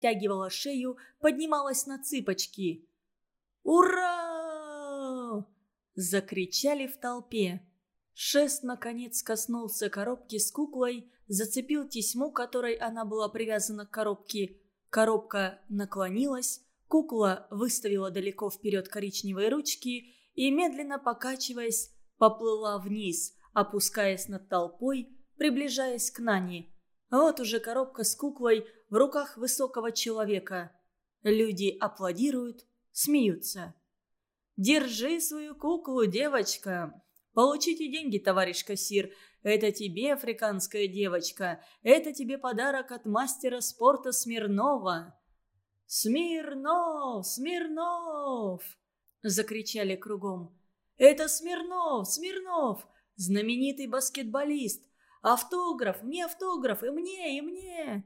втягивала шею, поднималась на цыпочки. «Ура!» – закричали в толпе. Шест, наконец, коснулся коробки с куклой, зацепил тесьму, которой она была привязана к коробке. Коробка наклонилась, кукла выставила далеко вперед коричневые ручки и, медленно покачиваясь, поплыла вниз, опускаясь над толпой, приближаясь к Нане. Вот уже коробка с куклой в руках высокого человека. Люди аплодируют, смеются. «Держи свою куклу, девочка!» «Получите деньги, товарищ кассир. Это тебе, африканская девочка. Это тебе подарок от мастера спорта Смирнова». «Смирнов! Смирнов!» – закричали кругом. «Это Смирнов! Смирнов! Знаменитый баскетболист! Автограф! Мне автограф! И мне! И мне!»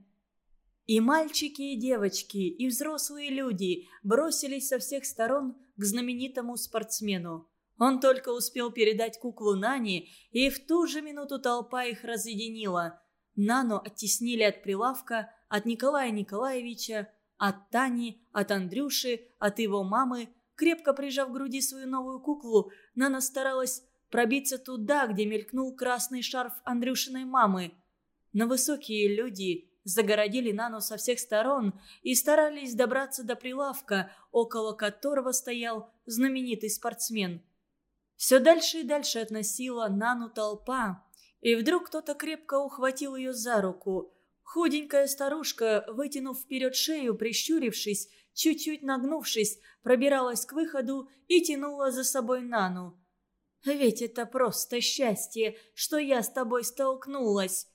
И мальчики, и девочки, и взрослые люди бросились со всех сторон к знаменитому спортсмену. Он только успел передать куклу Нани, и в ту же минуту толпа их разъединила. Нану оттеснили от прилавка, от Николая Николаевича, от Тани, от Андрюши, от его мамы. Крепко прижав к груди свою новую куклу, Нана старалась пробиться туда, где мелькнул красный шарф Андрюшиной мамы. Но высокие люди загородили Нану со всех сторон и старались добраться до прилавка, около которого стоял знаменитый спортсмен – все дальше и дальше относила Нану толпа. И вдруг кто-то крепко ухватил ее за руку. Худенькая старушка, вытянув вперед шею, прищурившись, чуть-чуть нагнувшись, пробиралась к выходу и тянула за собой Нану. «Ведь это просто счастье, что я с тобой столкнулась!»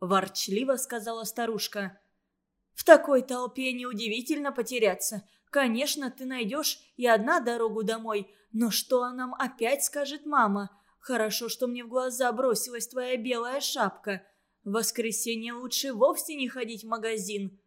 Ворчливо сказала старушка. «В такой толпе неудивительно потеряться. Конечно, ты найдешь и одна дорогу домой, но что нам опять скажет мама? Хорошо, что мне в глаза бросилась твоя белая шапка. В воскресенье лучше вовсе не ходить в магазин».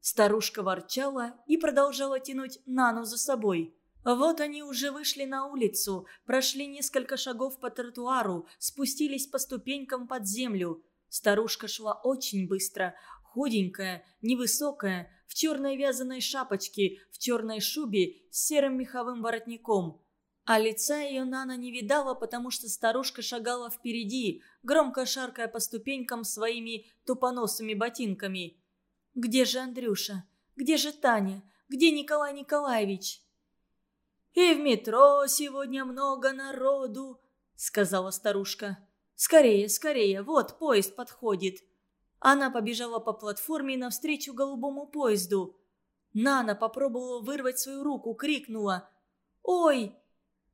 Старушка ворчала и продолжала тянуть Нану за собой. Вот они уже вышли на улицу, прошли несколько шагов по тротуару, спустились по ступенькам под землю. Старушка шла очень быстро, худенькая, невысокая, в черной вязаной шапочке, в черной шубе с серым меховым воротником. А лица ее Нана не видала, потому что старушка шагала впереди, громко шаркая по ступенькам своими тупоносыми ботинками. «Где же Андрюша? Где же Таня? Где Николай Николаевич?» «И в метро сегодня много народу», — сказала старушка. «Скорее, скорее, вот поезд подходит». Она побежала по платформе навстречу голубому поезду. Нана попробовала вырвать свою руку, крикнула «Ой!»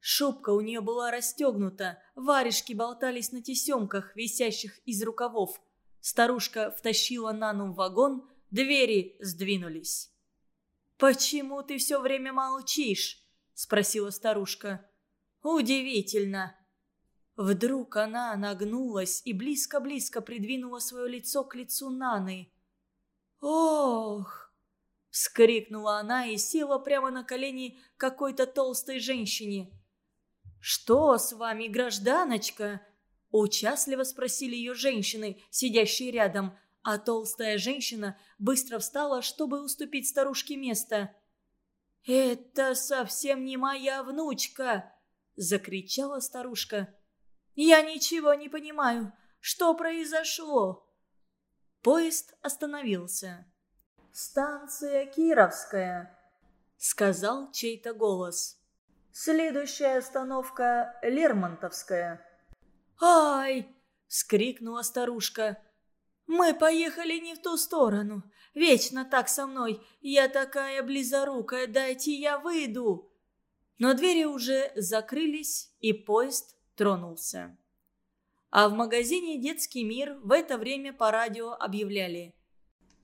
Шубка у нее была расстегнута, варежки болтались на тесемках, висящих из рукавов. Старушка втащила Нану в вагон, двери сдвинулись. «Почему ты все время молчишь?» – спросила старушка. «Удивительно!» Вдруг она нагнулась и близко-близко придвинула свое лицо к лицу Наны. «Ох!» – вскрикнула она и села прямо на колени какой-то толстой женщине. «Что с вами, гражданочка?» – участливо спросили ее женщины, сидящие рядом, а толстая женщина быстро встала, чтобы уступить старушке место. «Это совсем не моя внучка!» – закричала старушка. «Я ничего не понимаю. Что произошло?» Поезд остановился. «Станция Кировская», — сказал чей-то голос. «Следующая остановка Лермонтовская». «Ай!» — скрикнула старушка. «Мы поехали не в ту сторону. Вечно так со мной. Я такая близорукая, дайте я выйду». Но двери уже закрылись, и поезд тронулся. А в магазине «Детский мир» в это время по радио объявляли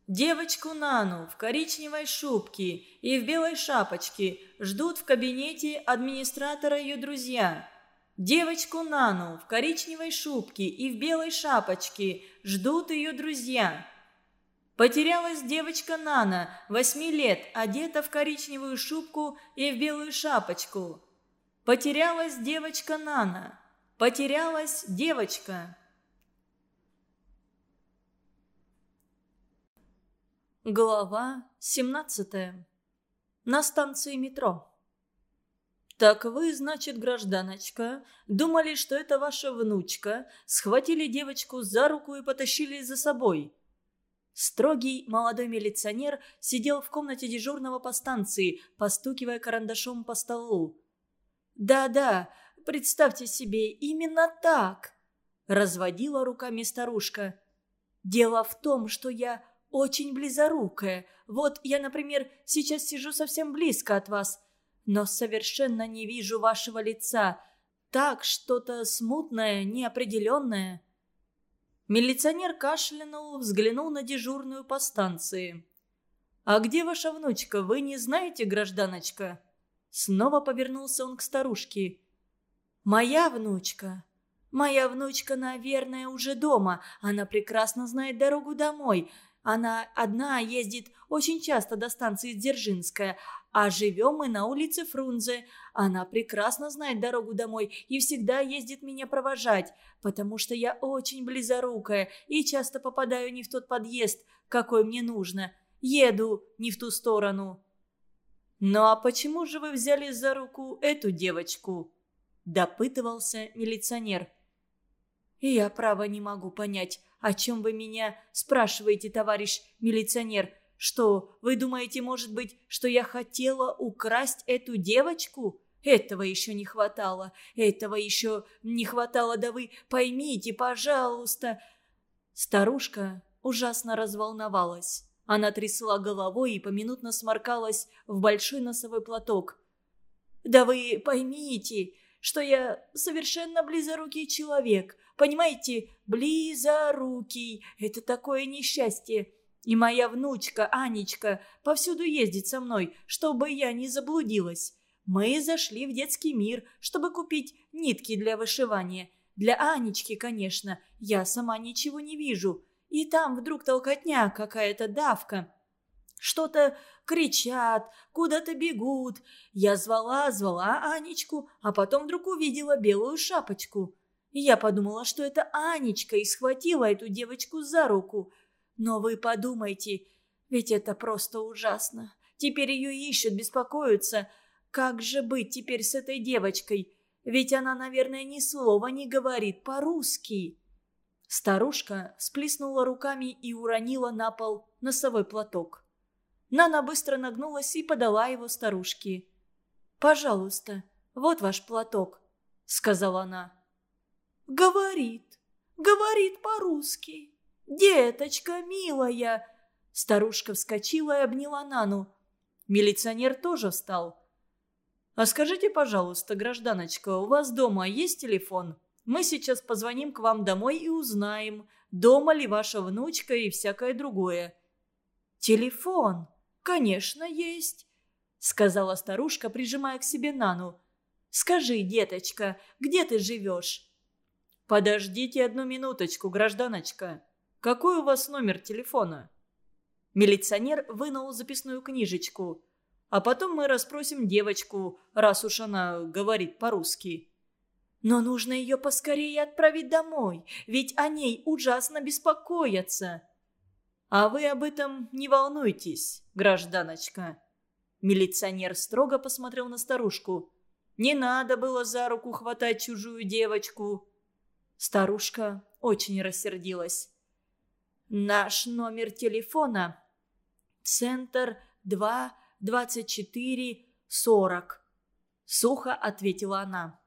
Девочку Нану в коричневой шубке и в белой шапочке ждут в кабинете администратора ее друзья. Девочку Нану в коричневой шубке и в белой шапочке ждут ее друзья. Потерялась девочка Нана, восьми лет, одета в коричневую шубку и в белую шапочку. Потерялась девочка Нана. Потерялась девочка. Глава 17. На станции метро. «Так вы, значит, гражданочка, думали, что это ваша внучка, схватили девочку за руку и потащили за собой?» Строгий молодой милиционер сидел в комнате дежурного по станции, постукивая карандашом по столу. «Да-да, представьте себе, именно так!» – разводила руками старушка. «Дело в том, что я очень близорукая. Вот я, например, сейчас сижу совсем близко от вас, но совершенно не вижу вашего лица. Так, что-то смутное, неопределенное». Милиционер кашлянул, взглянул на дежурную по станции. «А где ваша внучка, вы не знаете, гражданочка?» Снова повернулся он к старушке. «Моя внучка. Моя внучка, наверное, уже дома. Она прекрасно знает дорогу домой. Она одна ездит очень часто до станции Дзержинская, а живем мы на улице Фрунзе. Она прекрасно знает дорогу домой и всегда ездит меня провожать, потому что я очень близорукая и часто попадаю не в тот подъезд, какой мне нужно. Еду не в ту сторону». «Ну а почему же вы взяли за руку эту девочку?» – допытывался милиционер. «Я, право, не могу понять, о чем вы меня спрашиваете, товарищ милиционер. Что, вы думаете, может быть, что я хотела украсть эту девочку? Этого еще не хватало. Этого еще не хватало, да вы поймите, пожалуйста». Старушка ужасно разволновалась. Она трясла головой и поминутно сморкалась в большой носовой платок. «Да вы поймите, что я совершенно близорукий человек. Понимаете, близорукий. Это такое несчастье. И моя внучка Анечка повсюду ездит со мной, чтобы я не заблудилась. Мы зашли в детский мир, чтобы купить нитки для вышивания. Для Анечки, конечно. Я сама ничего не вижу. И там вдруг толкотня какая-то давка. Что-то кричат, куда-то бегут. Я звала, звала Анечку, а потом вдруг увидела белую шапочку. Я подумала, что это Анечка и схватила эту девочку за руку. Но вы подумайте, ведь это просто ужасно. Теперь ее ищут, беспокоятся. Как же быть теперь с этой девочкой? Ведь она, наверное, ни слова не говорит по-русски. Старушка сплеснула руками и уронила на пол носовой платок. Нана быстро нагнулась и подала его старушке. «Пожалуйста, вот ваш платок», — сказала она. «Говорит, говорит по-русски. Деточка милая!» Старушка вскочила и обняла Нану. Милиционер тоже встал. «А скажите, пожалуйста, гражданочка, у вас дома есть телефон?» Мы сейчас позвоним к вам домой и узнаем, дома ли ваша внучка и всякое другое». «Телефон? Конечно, есть», — сказала старушка, прижимая к себе Нану. «Скажи, деточка, где ты живешь?» «Подождите одну минуточку, гражданочка. Какой у вас номер телефона?» Милиционер вынул записную книжечку. «А потом мы расспросим девочку, раз уж она говорит по-русски». Но нужно ее поскорее отправить домой, ведь о ней ужасно беспокоятся. А вы об этом не волнуйтесь, гражданочка. Милиционер строго посмотрел на старушку. Не надо было за руку хватать чужую девочку. Старушка очень рассердилась. Наш номер телефона. Центр 2 24 40. Сухо ответила она.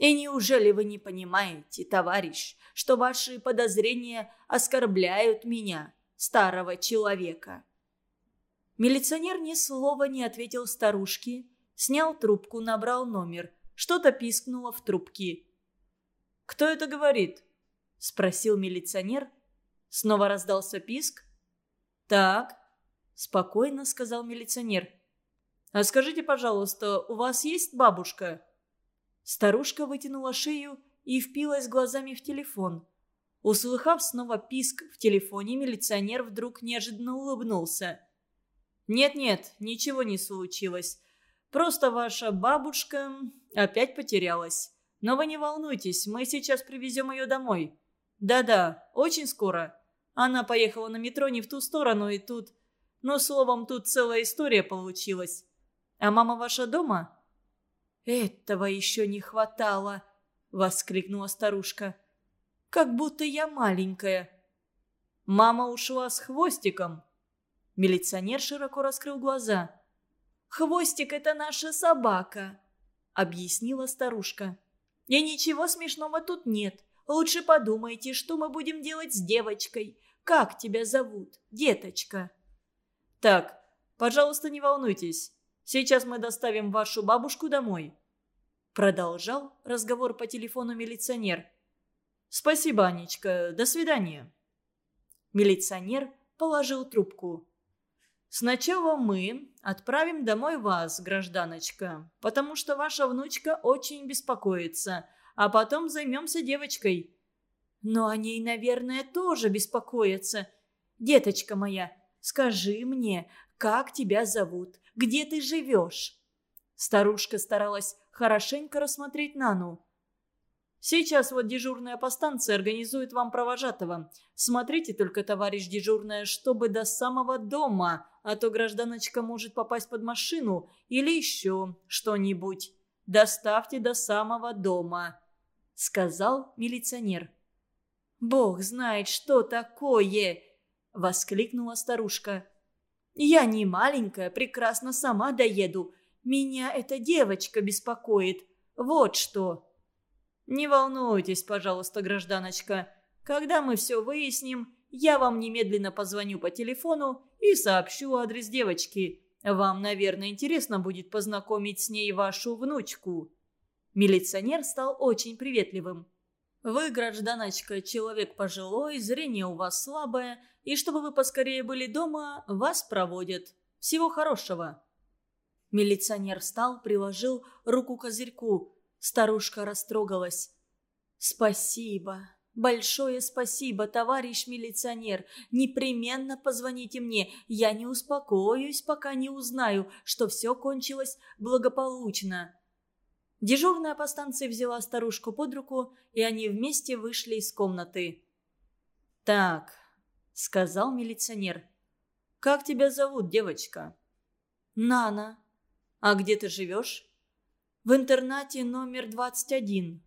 И неужели вы не понимаете, товарищ, что ваши подозрения оскорбляют меня, старого человека?» Милиционер ни слова не ответил старушке, снял трубку, набрал номер. Что-то пискнуло в трубке. «Кто это говорит?» – спросил милиционер. Снова раздался писк. «Так», – спокойно сказал милиционер. «А скажите, пожалуйста, у вас есть бабушка?» Старушка вытянула шею и впилась глазами в телефон. Услыхав снова писк в телефоне, милиционер вдруг неожиданно улыбнулся. «Нет-нет, ничего не случилось. Просто ваша бабушка опять потерялась. Но вы не волнуйтесь, мы сейчас привезем ее домой. Да-да, очень скоро. Она поехала на метро не в ту сторону, и тут... Но, словом, тут целая история получилась. А мама ваша дома?» «Этого еще не хватало!» — воскликнула старушка. «Как будто я маленькая». «Мама ушла с хвостиком». Милиционер широко раскрыл глаза. «Хвостик — это наша собака», — объяснила старушка. «И ничего смешного тут нет. Лучше подумайте, что мы будем делать с девочкой. Как тебя зовут, деточка?» «Так, пожалуйста, не волнуйтесь. Сейчас мы доставим вашу бабушку домой». Продолжал разговор по телефону милиционер. «Спасибо, Анечка. До свидания». Милиционер положил трубку. «Сначала мы отправим домой вас, гражданочка, потому что ваша внучка очень беспокоится, а потом займемся девочкой». «Но о ней, наверное, тоже беспокоятся. Деточка моя, скажи мне, как тебя зовут? Где ты живешь?» Старушка старалась хорошенько рассмотреть Нану. «Сейчас вот дежурная по станции организует вам провожатого. Смотрите только, товарищ дежурная, чтобы до самого дома, а то гражданочка может попасть под машину или еще что-нибудь. Доставьте до самого дома», — сказал милиционер. «Бог знает, что такое!» — воскликнула старушка. Я не маленькая, прекрасно сама доеду. Меня эта девочка беспокоит. Вот что. Не волнуйтесь, пожалуйста, гражданочка. Когда мы все выясним, я вам немедленно позвоню по телефону и сообщу адрес девочки. Вам, наверное, интересно будет познакомить с ней вашу внучку». Милиционер стал очень приветливым. «Вы, гражданочка, человек пожилой, зрение у вас слабое, и чтобы вы поскорее были дома, вас проводят. Всего хорошего». Милиционер встал, приложил руку к козырьку. Старушка растрогалась. «Спасибо, большое спасибо, товарищ милиционер. Непременно позвоните мне. Я не успокоюсь, пока не узнаю, что все кончилось благополучно». Дежурная по станции взяла старушку под руку, и они вместе вышли из комнаты. «Так, — сказал милиционер. «Как тебя зовут, девочка?» «Нана. А где ты живешь?» «В интернате номер 21».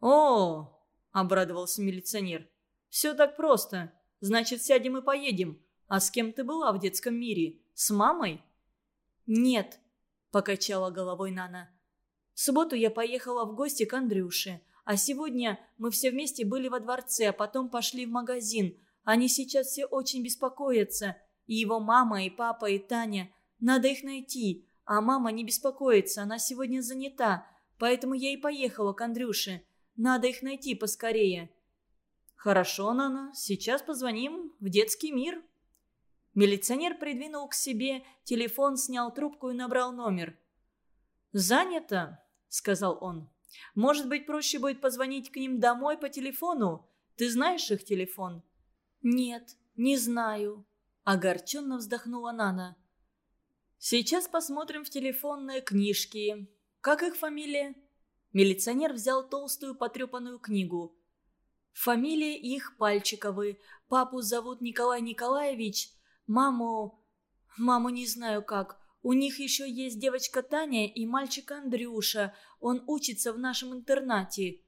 «О!» — обрадовался милиционер. «Все так просто. Значит, сядем и поедем. А с кем ты была в детском мире? С мамой?» «Нет», — покачала головой Нана. «В субботу я поехала в гости к Андрюше, а сегодня мы все вместе были во дворце, а потом пошли в магазин. Они сейчас все очень беспокоятся. И его мама, и папа, и Таня. Надо их найти. А мама не беспокоится, она сегодня занята. Поэтому я и поехала к Андрюше. Надо их найти поскорее». «Хорошо, Нана, сейчас позвоним в детский мир». Милиционер придвинул к себе телефон, снял трубку и набрал номер. «Занято», — сказал он. «Может быть, проще будет позвонить к ним домой по телефону? Ты знаешь их телефон?» «Нет, не знаю», – огорченно вздохнула Нана. «Сейчас посмотрим в телефонные книжки. Как их фамилия?» Милиционер взял толстую потрепанную книгу. «Фамилия их Пальчиковы. Папу зовут Николай Николаевич. Маму... Маму не знаю как. У них еще есть девочка Таня и мальчик Андрюша. Он учится в нашем интернате».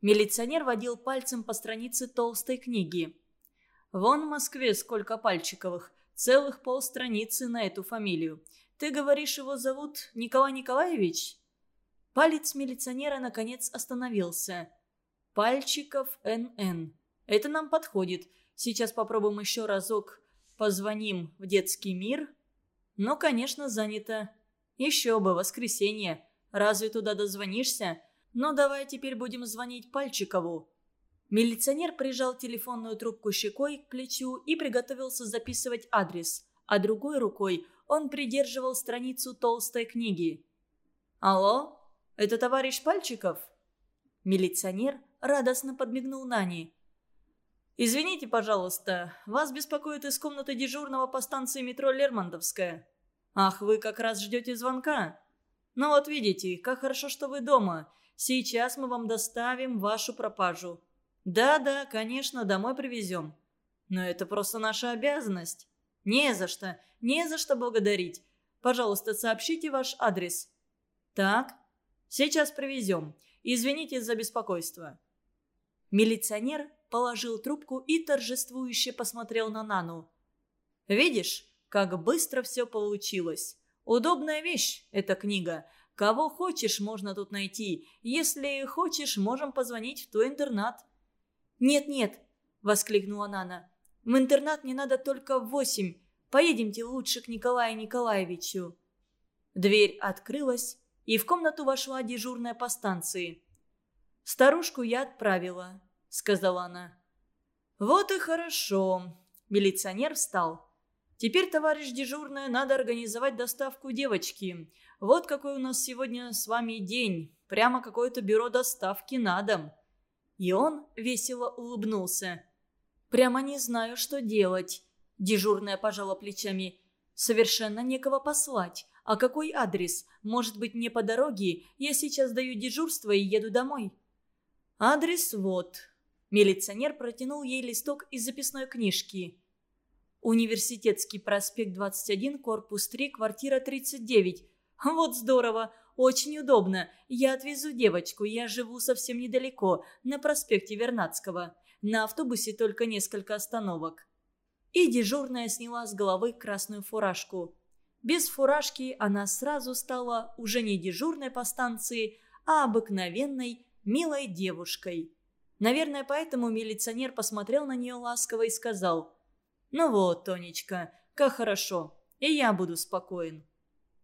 Милиционер водил пальцем по странице толстой книги. Вон в Москве сколько пальчиковых. Целых полстраницы на эту фамилию. Ты говоришь, его зовут Николай Николаевич?» Палец милиционера наконец остановился. «Пальчиков Н.Н. Это нам подходит. Сейчас попробуем еще разок. Позвоним в детский мир. Но, конечно, занято. Еще бы, воскресенье. Разве туда дозвонишься? Но давай теперь будем звонить Пальчикову. Милиционер прижал телефонную трубку щекой к плечу и приготовился записывать адрес, а другой рукой он придерживал страницу толстой книги. «Алло, это товарищ Пальчиков?» Милиционер радостно подмигнул Нани. «Извините, пожалуйста, вас беспокоит из комнаты дежурного по станции метро Лермонтовская. Ах, вы как раз ждете звонка? Ну вот видите, как хорошо, что вы дома. Сейчас мы вам доставим вашу пропажу. «Да-да, конечно, домой привезем. Но это просто наша обязанность». «Не за что, не за что благодарить. Пожалуйста, сообщите ваш адрес». «Так, сейчас привезем. Извините за беспокойство». Милиционер положил трубку и торжествующе посмотрел на Нану. «Видишь, как быстро все получилось. Удобная вещь эта книга. Кого хочешь, можно тут найти. Если хочешь, можем позвонить в твой интернат». «Нет-нет», — воскликнула Нана. «В интернат не надо только в восемь. Поедемте лучше к Николаю Николаевичу». Дверь открылась, и в комнату вошла дежурная по станции. «Старушку я отправила», — сказала она. «Вот и хорошо». Милиционер встал. «Теперь, товарищ дежурная, надо организовать доставку девочки. Вот какой у нас сегодня с вами день. Прямо какое-то бюро доставки на дом». И он весело улыбнулся. «Прямо не знаю, что делать». Дежурная пожала плечами. «Совершенно некого послать. А какой адрес? Может быть, мне по дороге? Я сейчас даю дежурство и еду домой». «Адрес вот». Милиционер протянул ей листок из записной книжки. «Университетский проспект 21, корпус 3, квартира 39. Вот здорово, очень удобно. Я отвезу девочку, я живу совсем недалеко, на проспекте Вернадского. На автобусе только несколько остановок». И дежурная сняла с головы красную фуражку. Без фуражки она сразу стала уже не дежурной по станции, а обыкновенной, милой девушкой. Наверное, поэтому милиционер посмотрел на нее ласково и сказал «Ну вот, Тонечка, как хорошо, и я буду спокоен».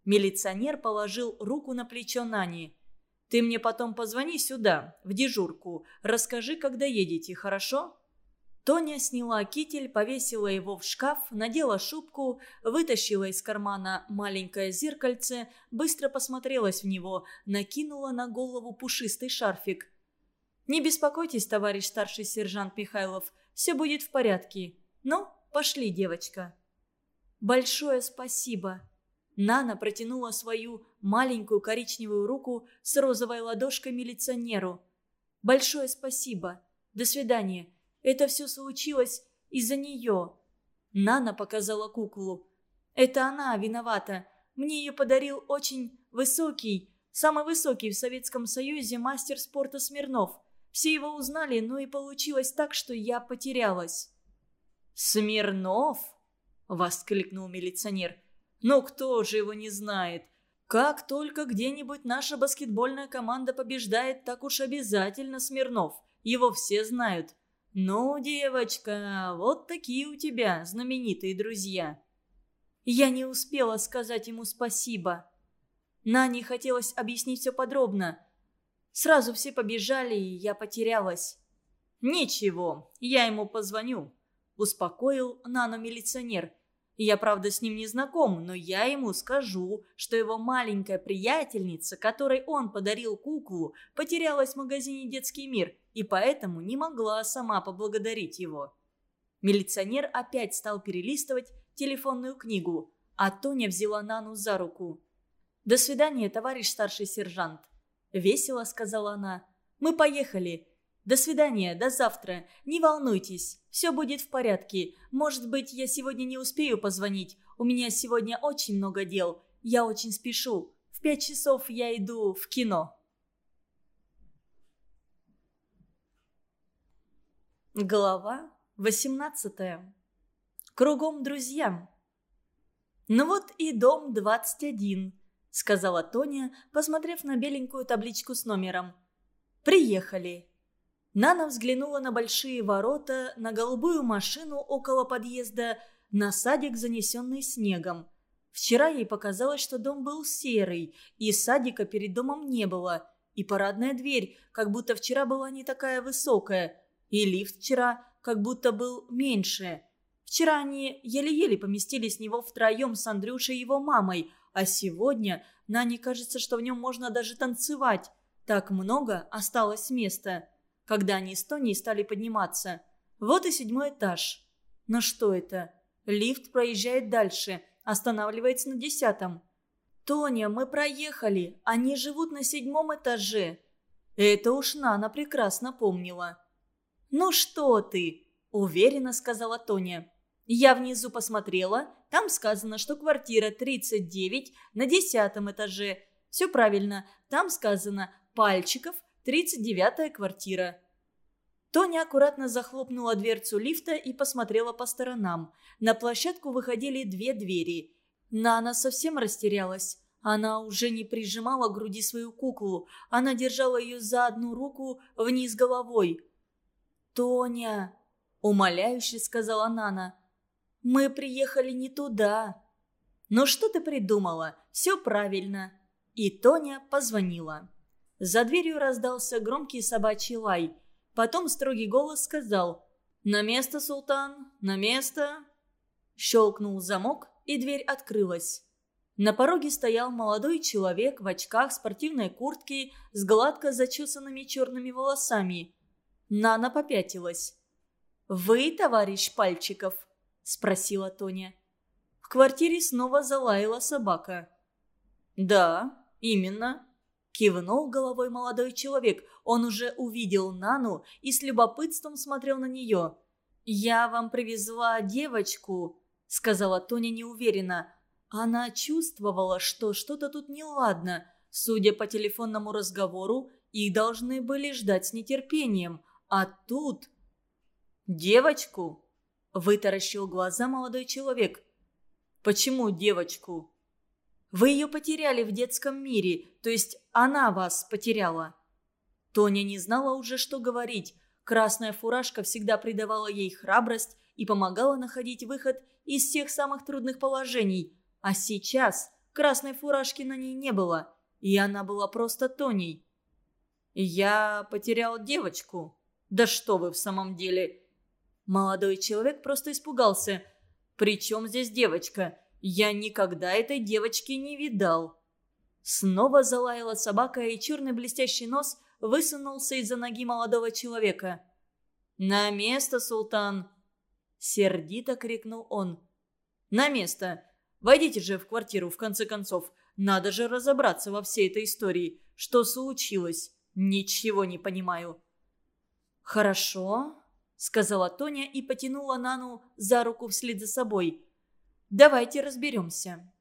Милиционер положил руку на плечо Нани. «Ты мне потом позвони сюда, в дежурку, расскажи, когда едете, хорошо?» Тоня сняла китель, повесила его в шкаф, надела шубку, вытащила из кармана маленькое зеркальце, быстро посмотрелась в него, накинула на голову пушистый шарфик. «Не беспокойтесь, товарищ старший сержант Михайлов, все будет в порядке. Ну, пошли, девочка». «Большое спасибо». Нана протянула свою маленькую коричневую руку с розовой ладошкой милиционеру. «Большое спасибо. До свидания. Это все случилось из-за нее». Нана показала куклу. «Это она виновата. Мне ее подарил очень высокий, самый высокий в Советском Союзе мастер спорта Смирнов. Все его узнали, но и получилось так, что я потерялась». «Смирнов?» – воскликнул милиционер. «Ну кто же его не знает? Как только где-нибудь наша баскетбольная команда побеждает, так уж обязательно Смирнов. Его все знают. «Ну, девочка, вот такие у тебя знаменитые друзья». Я не успела сказать ему спасибо. Нане хотелось объяснить все подробно. Сразу все побежали, и я потерялась. «Ничего, я ему позвоню», – успокоил Нану милиционер. Я, правда, с ним не знаком, но я ему скажу, что его маленькая приятельница, которой он подарил куклу, потерялась в магазине «Детский мир» и поэтому не могла сама поблагодарить его. Милиционер опять стал перелистывать телефонную книгу, а Тоня взяла Нану за руку. «До свидания, товарищ старший сержант», — весело сказала она. «Мы поехали. До свидания, до завтра. Не волнуйтесь, все будет в порядке. Может быть, я сегодня не успею позвонить. У меня сегодня очень много дел. Я очень спешу. В пять часов я иду в кино». Глава 18 Кругом друзья. «Ну вот и дом 21», — сказала Тоня, посмотрев на беленькую табличку с номером. «Приехали». Нана взглянула на большие ворота, на голубую машину около подъезда, на садик, занесенный снегом. Вчера ей показалось, что дом был серый, и садика перед домом не было, и парадная дверь, как будто вчера была не такая высокая, и лифт вчера как будто был меньше. Вчера они еле-еле поместились в него втроем с Андрюшей и его мамой, а сегодня Нане кажется, что в нем можно даже танцевать. Так много осталось места когда они с Тони стали подниматься. Вот и седьмой этаж. Но что это? Лифт проезжает дальше, останавливается на десятом. «Тоня, мы проехали, они живут на седьмом этаже». Это уж Нана прекрасно помнила. «Ну что ты?» – уверенно сказала Тоня. Я внизу посмотрела, там сказано, что квартира 39 на десятом этаже. Все правильно, там сказано «Пальчиков, 39-я квартира». Тоня аккуратно захлопнула дверцу лифта и посмотрела по сторонам. На площадку выходили две двери. Нана совсем растерялась. Она уже не прижимала к груди свою куклу. Она держала ее за одну руку вниз головой. «Тоня!» – умоляюще сказала Нана. «Мы приехали не туда». «Ну что ты придумала? Все правильно». И Тоня позвонила. За дверью раздался громкий собачий лай. Потом строгий голос сказал «На место, султан, на место». Щелкнул замок, и дверь открылась. На пороге стоял молодой человек в очках, спортивной куртке, с гладко зачесанными черными волосами. Нана попятилась. «Вы, товарищ Пальчиков?» – спросила Тоня. В квартире снова залаяла собака. «Да, именно», – кивнул головой молодой человек. Он уже увидел Нану и с любопытством смотрел на нее. «Я вам привезла девочку», – сказала Тоня неуверенно. Она чувствовала, что что-то тут неладно. Судя по телефонному разговору, их должны были ждать с нетерпением. А тут... «Девочку?» – вытаращил глаза молодой человек. «Почему девочку?» «Вы ее потеряли в детском мире, то есть она вас потеряла». Тоня не знала уже, что говорить. Красная фуражка всегда придавала ей храбрость и помогала находить выход из всех самых трудных положений – а сейчас красной фуражки на ней не было, и она была просто Тоней. «Я потерял девочку. Да что вы в самом деле?» Молодой человек просто испугался. «При чем здесь девочка? Я никогда этой девочки не видал». Снова залаяла собака, и черный блестящий нос высунулся из-за ноги молодого человека. «На место, султан!» Сердито крикнул он. «На место! Войдите же в квартиру, в конце концов. Надо же разобраться во всей этой истории. Что случилось? Ничего не понимаю». «Хорошо», — сказала Тоня и потянула Нану за руку вслед за собой. «Давайте разберемся».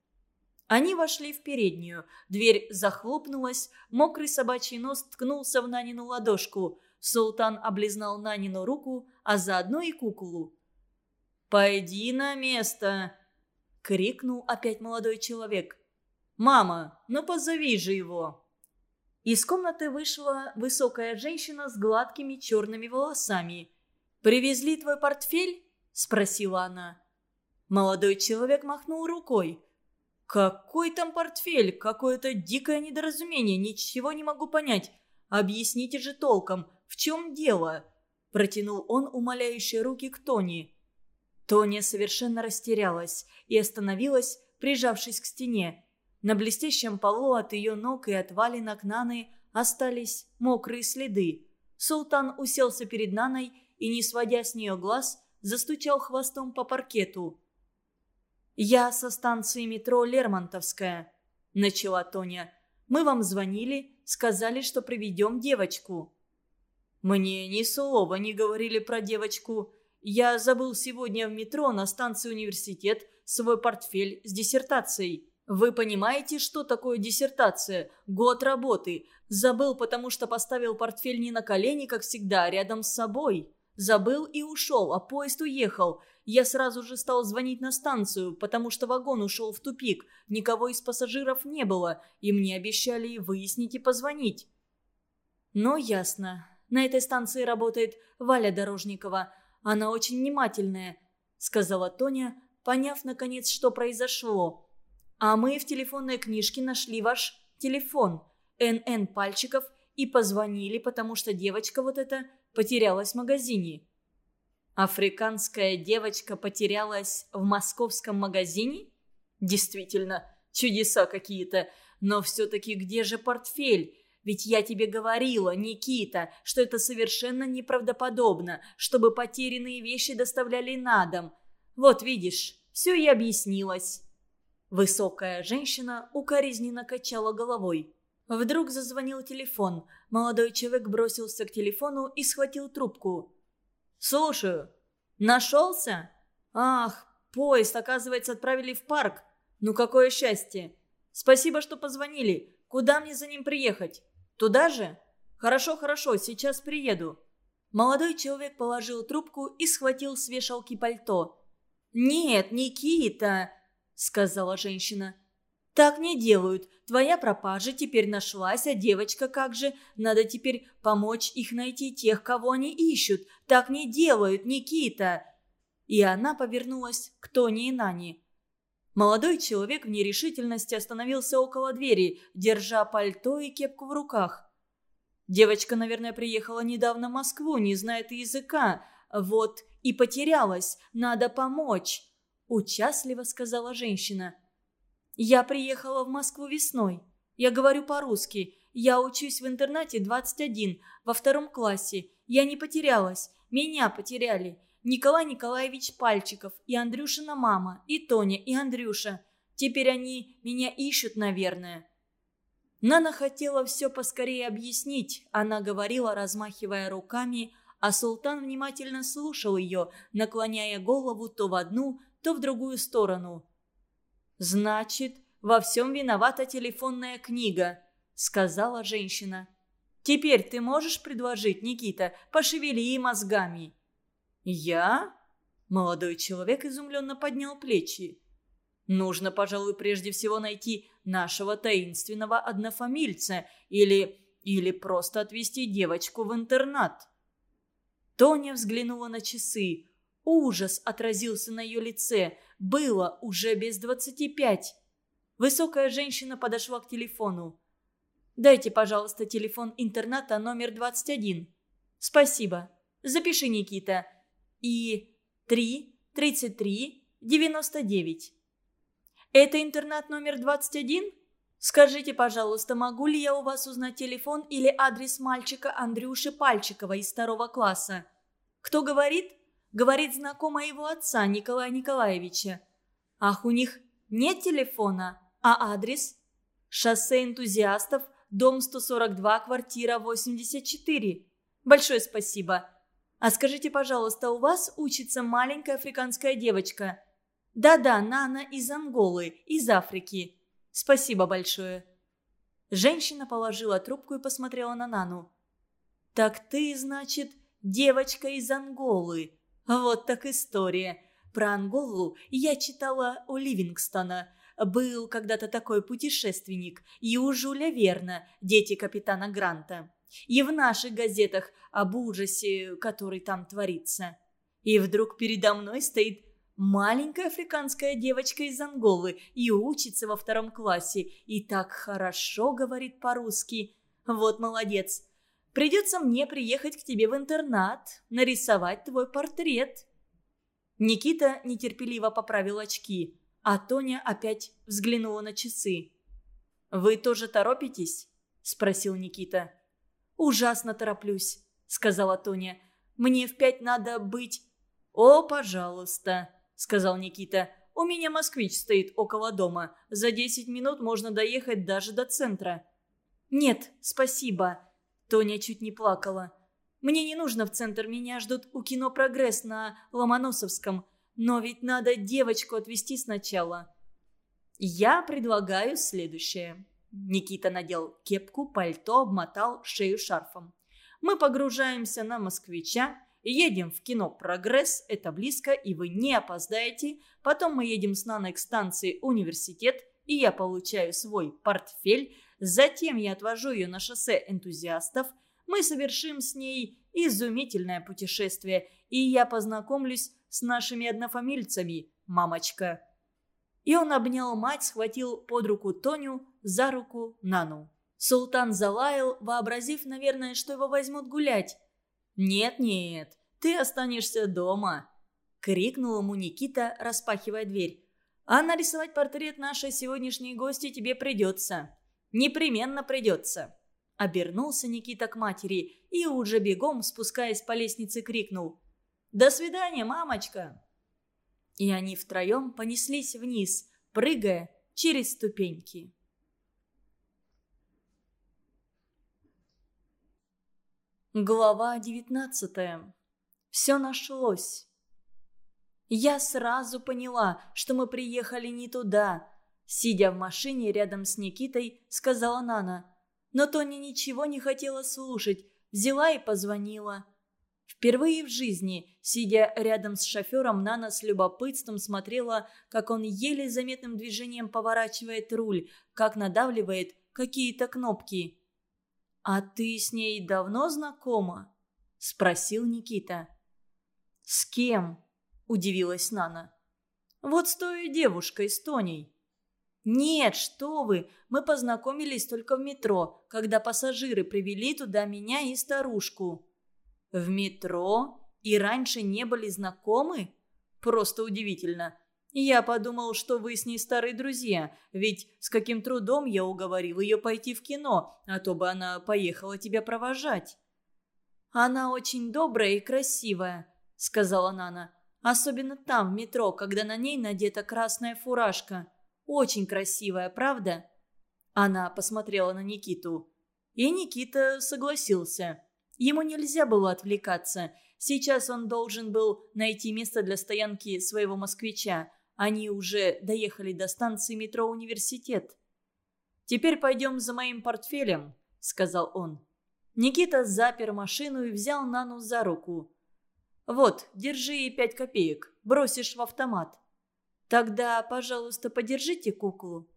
Они вошли в переднюю. Дверь захлопнулась, мокрый собачий нос ткнулся в Нанину ладошку. Султан облизнал Нанину руку, а заодно и куклу. «Пойди на место!» крикнул опять молодой человек. «Мама, ну позови же его!» Из комнаты вышла высокая женщина с гладкими черными волосами. «Привезли твой портфель?» – спросила она. Молодой человек махнул рукой. «Какой там портфель? Какое-то дикое недоразумение. Ничего не могу понять. Объясните же толком, в чем дело?» Протянул он умоляющие руки к Тони. Тоня совершенно растерялась и остановилась, прижавшись к стене. На блестящем полу от ее ног и от валенок Наны остались мокрые следы. Султан уселся перед Наной и, не сводя с нее глаз, застучал хвостом по паркету. «Я со станции метро Лермонтовская», – начала Тоня. «Мы вам звонили, сказали, что приведем девочку». «Мне ни слова не говорили про девочку», я забыл сегодня в метро на станции университет свой портфель с диссертацией. Вы понимаете, что такое диссертация? Год работы. Забыл, потому что поставил портфель не на колени, как всегда, а рядом с собой. Забыл и ушел, а поезд уехал. Я сразу же стал звонить на станцию, потому что вагон ушел в тупик. Никого из пассажиров не было, и мне обещали выяснить и позвонить. Ну, ясно. На этой станции работает Валя Дорожникова. Она очень внимательная», — сказала Тоня, поняв, наконец, что произошло. «А мы в телефонной книжке нашли ваш телефон, НН Пальчиков, и позвонили, потому что девочка вот эта потерялась в магазине». «Африканская девочка потерялась в московском магазине?» «Действительно, чудеса какие-то. Но все-таки где же портфель? Ведь я тебе говорила, Никита, что это совершенно неправдоподобно, чтобы потерянные вещи доставляли на дом. Вот видишь, все и объяснилось». Высокая женщина укоризненно качала головой. Вдруг зазвонил телефон. Молодой человек бросился к телефону и схватил трубку. «Слушаю. Нашелся?» Ах, поезд, оказывается, отправили в парк. Ну какое счастье. Спасибо, что позвонили. Куда мне за ним приехать? Туда же? Хорошо, хорошо, сейчас приеду. Молодой человек положил трубку и схватил с вешалки пальто. «Нет, Никита!» – сказала женщина. «Так не делают. Твоя пропажа теперь нашлась, а девочка как же? Надо теперь помочь их найти тех, кого они ищут. Так не делают, Никита!» И она повернулась к Тони и Нани. Молодой человек в нерешительности остановился около двери, держа пальто и кепку в руках. Девочка, наверное, приехала недавно в Москву, не знает языка. Вот и потерялась, надо помочь», – участливо сказала женщина. «Я приехала в Москву весной. Я говорю по-русски. Я учусь в интернате 21, во втором классе. Я не потерялась. Меня потеряли. Николай Николаевич Пальчиков и Андрюшина мама, и Тоня, и Андрюша. Теперь они меня ищут, наверное». Нана хотела все поскорее объяснить. Она говорила, размахивая руками, а султан внимательно слушал ее, наклоняя голову то в одну, то в другую сторону. «Значит, во всем виновата телефонная книга», — сказала женщина. «Теперь ты можешь предложить, Никита, пошевели мозгами». «Я?» — молодой человек изумленно поднял плечи. «Нужно, пожалуй, прежде всего найти нашего таинственного однофамильца или... или просто отвезти девочку в интернат». Тоня взглянула на часы. Ужас отразился на ее лице. Было уже без двадцати пять. Высокая женщина подошла к телефону. «Дайте, пожалуйста, телефон интерната номер 21». «Спасибо. Запиши, Никита. И 3 33 99». «Это интернат номер 21? Скажите, пожалуйста, могу ли я у вас узнать телефон или адрес мальчика Андрюши Пальчикова из второго класса? Кто говорит? Говорит знакомая его отца Николая Николаевича. Ах, у них нет телефона, а адрес? Шоссе энтузиастов, дом 142, квартира 84. Большое спасибо. А скажите, пожалуйста, у вас учится маленькая африканская девочка – да-да, Нана из Анголы, из Африки. Спасибо большое». Женщина положила трубку и посмотрела на Нану. «Так ты, значит, девочка из Анголы. Вот так история. Про Анголу я читала у Ливингстона. Был когда-то такой путешественник. И у Жуля Верна, дети капитана Гранта. И в наших газетах об ужасе, который там творится. И вдруг передо мной стоит Маленькая африканская девочка из Анголы и учится во втором классе. И так хорошо говорит по-русски. Вот молодец. Придется мне приехать к тебе в интернат, нарисовать твой портрет». Никита нетерпеливо поправил очки, а Тоня опять взглянула на часы. «Вы тоже торопитесь?» – спросил Никита. «Ужасно тороплюсь», – сказала Тоня. «Мне в пять надо быть...» «О, пожалуйста», сказал Никита. «У меня москвич стоит около дома. За десять минут можно доехать даже до центра». «Нет, спасибо». Тоня чуть не плакала. «Мне не нужно в центр, меня ждут у кино «Прогресс» на Ломоносовском. Но ведь надо девочку отвезти сначала». «Я предлагаю следующее». Никита надел кепку, пальто, обмотал шею шарфом. «Мы погружаемся на москвича, Едем в кино «Прогресс», это близко, и вы не опоздаете. Потом мы едем с Наной к станции «Университет», и я получаю свой портфель. Затем я отвожу ее на шоссе энтузиастов. Мы совершим с ней изумительное путешествие, и я познакомлюсь с нашими однофамильцами, мамочка. И он обнял мать, схватил под руку Тоню, за руку Нану. Султан залаял, вообразив, наверное, что его возьмут гулять. «Нет-нет, ты останешься дома!» — крикнул ему Никита, распахивая дверь. «А нарисовать портрет нашей сегодняшней гости тебе придется. Непременно придется!» Обернулся Никита к матери и уже бегом, спускаясь по лестнице, крикнул. «До свидания, мамочка!» И они втроем понеслись вниз, прыгая через ступеньки. Глава девятнадцатая. Все нашлось. Я сразу поняла, что мы приехали не туда. Сидя в машине рядом с Никитой, сказала Нана. Но Тоня ничего не хотела слушать, взяла и позвонила. Впервые в жизни, сидя рядом с шофером, Нана с любопытством смотрела, как он еле заметным движением поворачивает руль, как надавливает какие-то кнопки. «А ты с ней давно знакома?» – спросил Никита. «С кем?» – удивилась Нана. «Вот с той девушкой, с Тоней». «Нет, что вы! Мы познакомились только в метро, когда пассажиры привели туда меня и старушку». «В метро? И раньше не были знакомы? Просто удивительно. Я подумал, что вы с ней старые друзья, ведь с каким трудом я уговорил ее пойти в кино, а то бы она поехала тебя провожать». «Она очень добрая и красивая», — сказала Нана. «Особенно там, в метро, когда на ней надета красная фуражка». Очень красивая, правда?» Она посмотрела на Никиту. И Никита согласился. Ему нельзя было отвлекаться. Сейчас он должен был найти место для стоянки своего москвича. Они уже доехали до станции метро «Университет». «Теперь пойдем за моим портфелем», — сказал он. Никита запер машину и взял Нану за руку. «Вот, держи пять копеек, бросишь в автомат». «Тогда, пожалуйста, подержите куклу».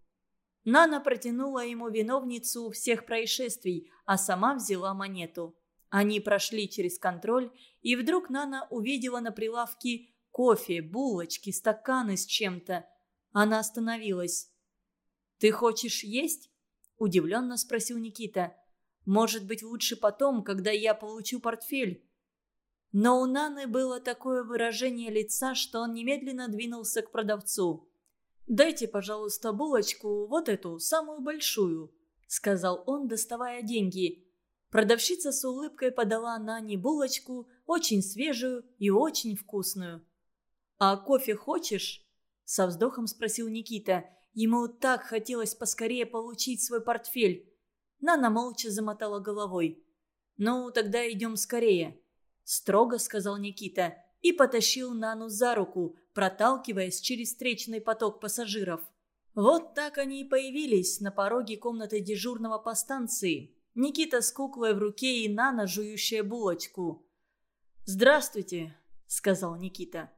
Нана протянула ему виновницу всех происшествий, а сама взяла монету. Они прошли через контроль, и вдруг Нана увидела на прилавке кофе, булочки, стаканы с чем-то. Она остановилась. «Ты хочешь есть?» – удивленно спросил Никита. «Может быть, лучше потом, когда я получу портфель?» Но у Наны было такое выражение лица, что он немедленно двинулся к продавцу. «Дайте, пожалуйста, булочку, вот эту, самую большую», — сказал он, доставая деньги. Продавщица с улыбкой подала Нане булочку, очень свежую и очень вкусную. «А кофе хочешь?» — со вздохом спросил Никита. Ему так хотелось поскорее получить свой портфель. Нана молча замотала головой. «Ну, тогда идем скорее», строго сказал Никита и потащил Нану за руку, проталкиваясь через встречный поток пассажиров. Вот так они и появились на пороге комнаты дежурного по станции. Никита с куклой в руке и Нана, жующая булочку. «Здравствуйте», — сказал Никита.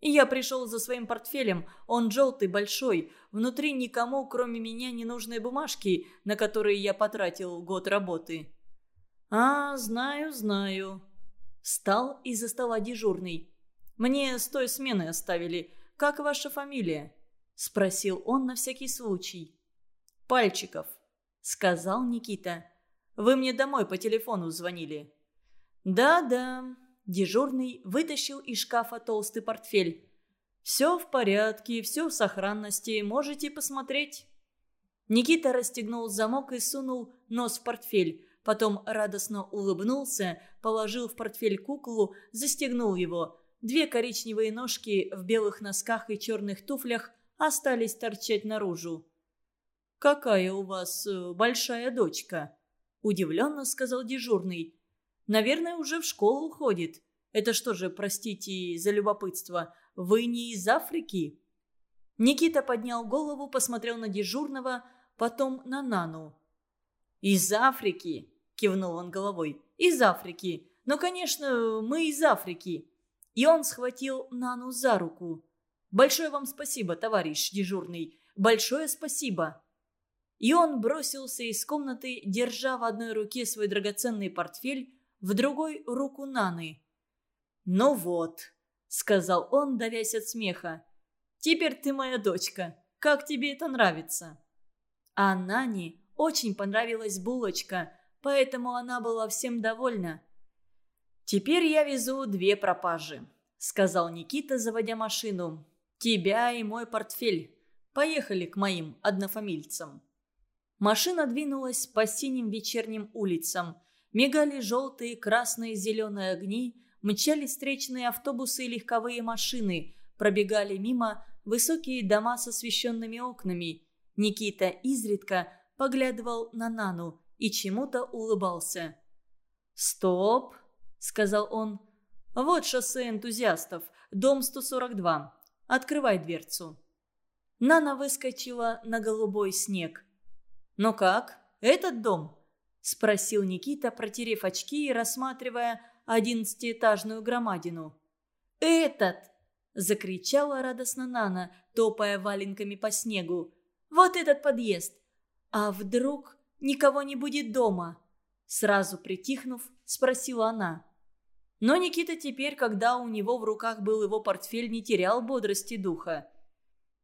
«Я пришел за своим портфелем. Он желтый, большой. Внутри никому, кроме меня, не нужны бумажки, на которые я потратил год работы». «А, знаю, знаю», Встал из-за стола дежурный. «Мне с той смены оставили. Как ваша фамилия?» Спросил он на всякий случай. «Пальчиков», — сказал Никита. «Вы мне домой по телефону звонили». «Да-да», — дежурный вытащил из шкафа толстый портфель. «Все в порядке, все в сохранности, можете посмотреть». Никита расстегнул замок и сунул нос в портфель. Потом радостно улыбнулся, положил в портфель куклу, застегнул его. Две коричневые ножки в белых носках и черных туфлях остались торчать наружу. «Какая у вас э, большая дочка?» – удивленно сказал дежурный. «Наверное, уже в школу ходит. Это что же, простите за любопытство, вы не из Африки?» Никита поднял голову, посмотрел на дежурного, потом на Нану. «Из Африки!» Кивнул он головой. «Из Африки. Ну, конечно, мы из Африки». И он схватил Нану за руку. «Большое вам спасибо, товарищ дежурный. Большое спасибо». И он бросился из комнаты, держа в одной руке свой драгоценный портфель, в другой – руку Наны. «Ну вот», – сказал он, давясь от смеха. «Теперь ты моя дочка. Как тебе это нравится?» А Нане очень понравилась булочка, поэтому она была всем довольна. «Теперь я везу две пропажи», — сказал Никита, заводя машину. «Тебя и мой портфель. Поехали к моим однофамильцам». Машина двинулась по синим вечерним улицам. Мигали желтые, красные, зеленые огни, мчались встречные автобусы и легковые машины, пробегали мимо высокие дома с освещенными окнами. Никита изредка поглядывал на Нану, и чему-то улыбался. «Стоп!» — сказал он. Вот шоссе энтузиастов, дом 142. Открывай дверцу». Нана выскочила на голубой снег. «Ну как, этот дом?» – спросил Никита, протерев очки и рассматривая одиннадцатиэтажную громадину. «Этот!» – закричала радостно Нана, топая валенками по снегу. «Вот этот подъезд! А вдруг никого не будет дома?» Сразу притихнув, спросила она. Но Никита теперь, когда у него в руках был его портфель, не терял бодрости духа.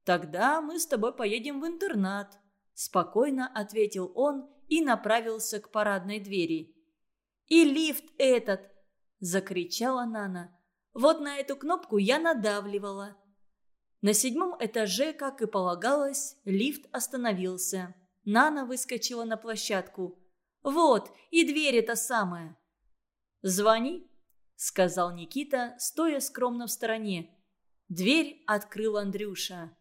«Тогда мы с тобой поедем в интернат», – спокойно ответил он и направился к парадной двери. «И лифт этот!» – закричала Нана. «Вот на эту кнопку я надавливала». На седьмом этаже, как и полагалось, лифт остановился. Нана выскочила на площадку. «Вот, и дверь эта самая». «Звони», — сказал Никита, стоя скромно в стороне. Дверь открыл Андрюша.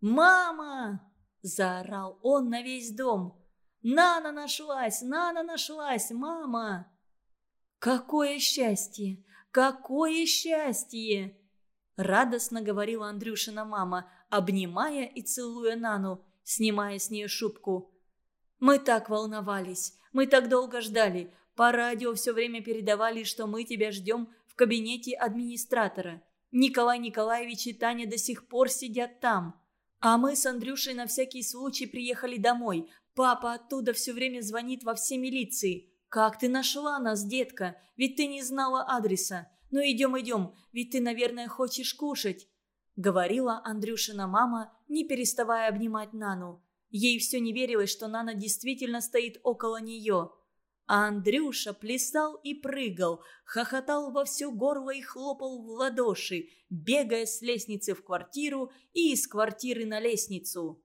«Мама!» – заорал он на весь дом. «Нана нашлась! Нана нашлась! Мама!» «Какое счастье! Какое счастье!» Радостно говорила Андрюшина мама, обнимая и целуя Нану, снимая с нее шубку. «Мы так волновались, мы так долго ждали. По радио все время передавали, что мы тебя ждем в кабинете администратора. Николай Николаевич и Таня до сих пор сидят там. А мы с Андрюшей на всякий случай приехали домой. Папа оттуда все время звонит во все милиции. «Как ты нашла нас, детка? Ведь ты не знала адреса. Ну идем, идем, ведь ты, наверное, хочешь кушать», — говорила Андрюшина мама, не переставая обнимать Нану. Ей все не верилось, что Нана действительно стоит около нее. А Андрюша плясал и прыгал, хохотал во все горло и хлопал в ладоши, бегая с лестницы в квартиру и из квартиры на лестницу.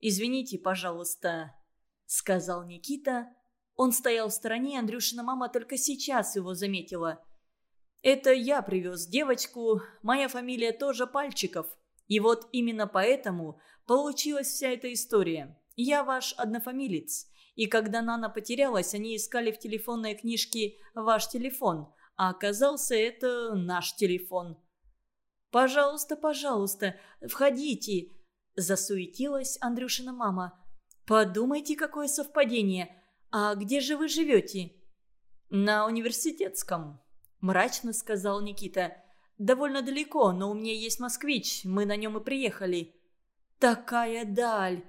«Извините, пожалуйста», — сказал Никита. Он стоял в стороне, Андрюшина мама только сейчас его заметила. «Это я привез девочку, моя фамилия тоже Пальчиков. И вот именно поэтому получилась вся эта история. Я ваш однофамилец». И когда Нана потерялась, они искали в телефонной книжке «Ваш телефон», а оказался это наш телефон. «Пожалуйста, пожалуйста, входите!» – засуетилась Андрюшина мама. «Подумайте, какое совпадение! А где же вы живете?» «На университетском», – мрачно сказал Никита. «Довольно далеко, но у меня есть москвич, мы на нем и приехали». «Такая даль!»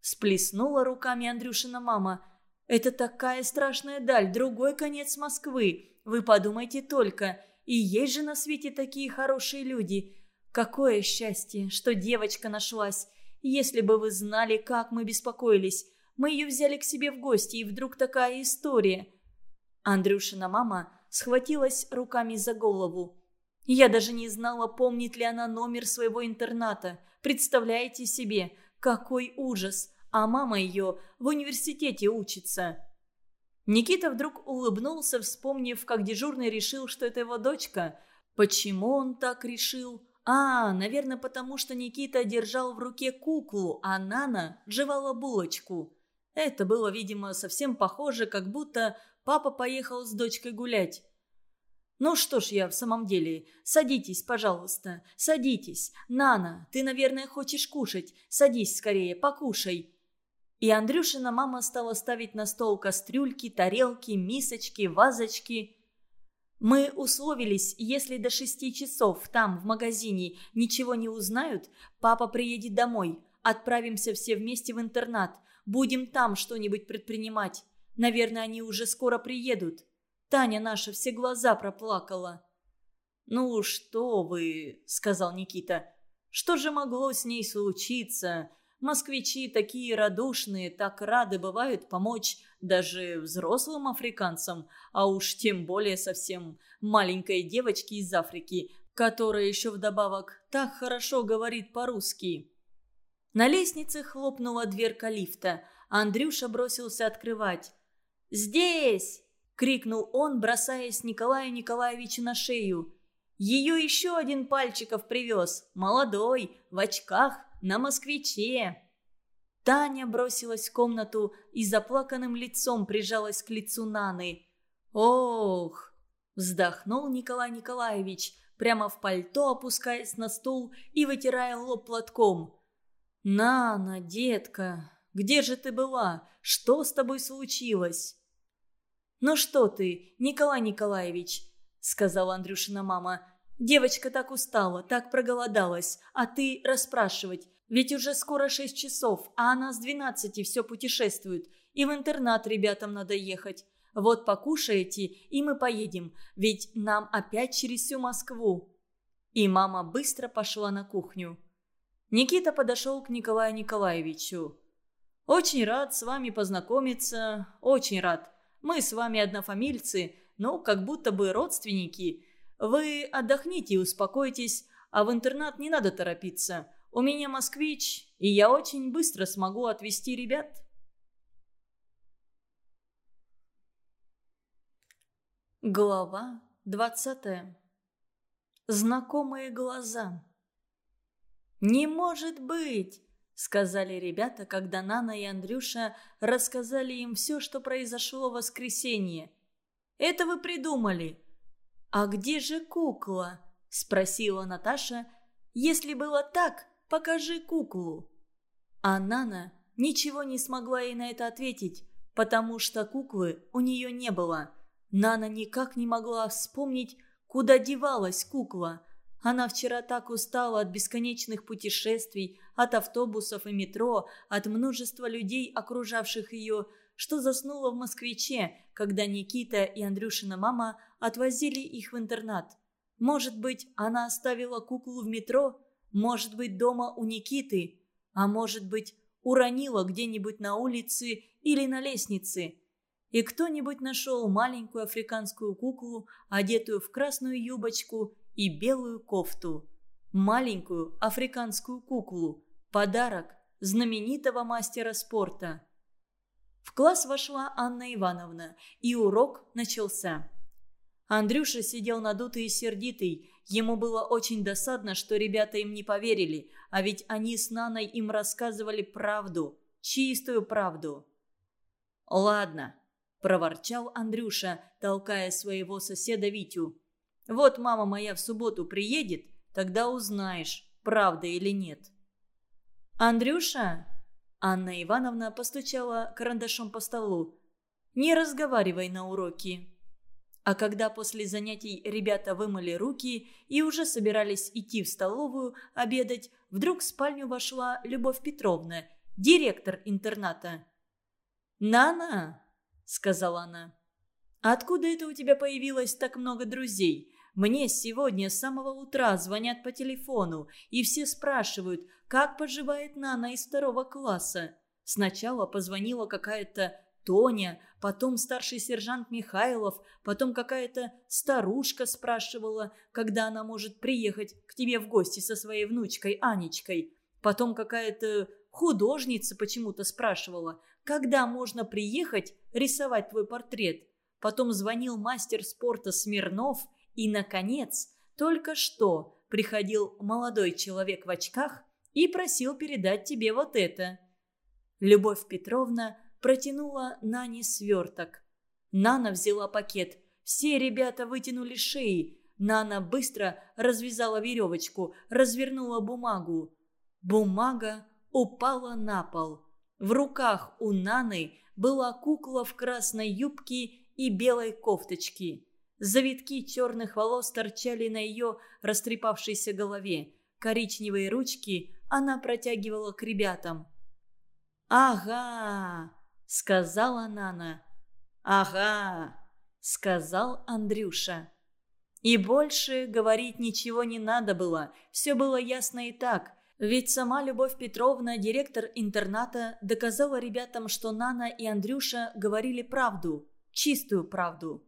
Сплеснула руками Андрюшина мама. «Это такая страшная даль, другой конец Москвы. Вы подумайте только. И есть же на свете такие хорошие люди. Какое счастье, что девочка нашлась. Если бы вы знали, как мы беспокоились. Мы ее взяли к себе в гости, и вдруг такая история». Андрюшина мама схватилась руками за голову. Я даже не знала, помнит ли она номер своего интерната. Представляете себе, какой ужас! А мама ее в университете учится. Никита вдруг улыбнулся, вспомнив, как дежурный решил, что это его дочка. Почему он так решил? А, наверное, потому что Никита держал в руке куклу, а Нана жевала булочку. Это было, видимо, совсем похоже, как будто папа поехал с дочкой гулять. «Ну что ж я в самом деле? Садитесь, пожалуйста, садитесь. Нана, ты, наверное, хочешь кушать. Садись скорее, покушай». И Андрюшина мама стала ставить на стол кастрюльки, тарелки, мисочки, вазочки. «Мы условились, если до шести часов там, в магазине, ничего не узнают, папа приедет домой. Отправимся все вместе в интернат. Будем там что-нибудь предпринимать. Наверное, они уже скоро приедут». Таня наша все глаза проплакала. «Ну что вы», — сказал Никита, — «что же могло с ней случиться? Москвичи такие радушные, так рады бывают помочь даже взрослым африканцам, а уж тем более совсем маленькой девочке из Африки, которая еще вдобавок так хорошо говорит по-русски». На лестнице хлопнула дверка лифта, Андрюша бросился открывать. «Здесь!» – крикнул он, бросаясь Николаю Николаевичу на шею. «Ее еще один Пальчиков привез, молодой, в очках, на москвиче». Таня бросилась в комнату и заплаканным лицом прижалась к лицу Наны. «Ох!» Вздохнул Николай Николаевич, прямо в пальто опускаясь на стул и вытирая лоб платком. «Нана, детка, где же ты была? Что с тобой случилось?» «Ну что ты, Николай Николаевич», — сказала Андрюшина мама, — «девочка так устала, так проголодалась, а ты расспрашивать. Ведь уже скоро шесть часов, а она с двенадцати все путешествует, и в интернат ребятам надо ехать. Вот покушаете, и мы поедем, ведь нам опять через всю Москву». И мама быстро пошла на кухню. Никита подошел к Николаю Николаевичу. «Очень рад с вами познакомиться, очень рад. Мы с вами однофамильцы, но как будто бы родственники. Вы отдохните и успокойтесь, а в интернат не надо торопиться. У меня москвич, и я очень быстро смогу отвезти ребят». Глава двадцатая. Знакомые глаза. «Не может быть!» — сказали ребята, когда Нана и Андрюша рассказали им все, что произошло в воскресенье. «Это вы придумали!» «А где же кукла?» — спросила Наташа. «Если было так, покажи куклу». А Нана ничего не смогла ей на это ответить, потому что куклы у нее не было. Нана никак не могла вспомнить, куда девалась кукла – она вчера так устала от бесконечных путешествий, от автобусов и метро, от множества людей, окружавших ее, что заснула в москвиче, когда Никита и Андрюшина мама отвозили их в интернат. Может быть, она оставила куклу в метро? Может быть, дома у Никиты? А может быть, уронила где-нибудь на улице или на лестнице? И кто-нибудь нашел маленькую африканскую куклу, одетую в красную юбочку и белую кофту. Маленькую африканскую куклу. Подарок знаменитого мастера спорта. В класс вошла Анна Ивановна, и урок начался. Андрюша сидел надутый и сердитый. Ему было очень досадно, что ребята им не поверили, а ведь они с Наной им рассказывали правду, чистую правду. «Ладно», – проворчал Андрюша, толкая своего соседа Витю. Вот мама моя в субботу приедет, тогда узнаешь, правда или нет». «Андрюша?» Анна Ивановна постучала карандашом по столу. «Не разговаривай на уроке». А когда после занятий ребята вымыли руки и уже собирались идти в столовую обедать, вдруг в спальню вошла Любовь Петровна, директор интерната. «Нана!» — сказала она. «Откуда это у тебя появилось так много друзей? Мне сегодня с самого утра звонят по телефону, и все спрашивают, как поживает Нана из второго класса. Сначала позвонила какая-то Тоня, потом старший сержант Михайлов, потом какая-то старушка спрашивала, когда она может приехать к тебе в гости со своей внучкой Анечкой. Потом какая-то художница почему-то спрашивала, когда можно приехать рисовать твой портрет. Потом звонил мастер спорта Смирнов – и, наконец, только что приходил молодой человек в очках и просил передать тебе вот это. Любовь Петровна протянула Нане сверток. Нана взяла пакет. Все ребята вытянули шеи. Нана быстро развязала веревочку, развернула бумагу. Бумага упала на пол. В руках у Наны была кукла в красной юбке и белой кофточке. Завитки черных волос торчали на ее растрепавшейся голове. Коричневые ручки она протягивала к ребятам. «Ага!» — сказала Нана. «Ага!» — сказал Андрюша. И больше говорить ничего не надо было, все было ясно и так. Ведь сама Любовь Петровна, директор интерната, доказала ребятам, что Нана и Андрюша говорили правду, чистую правду.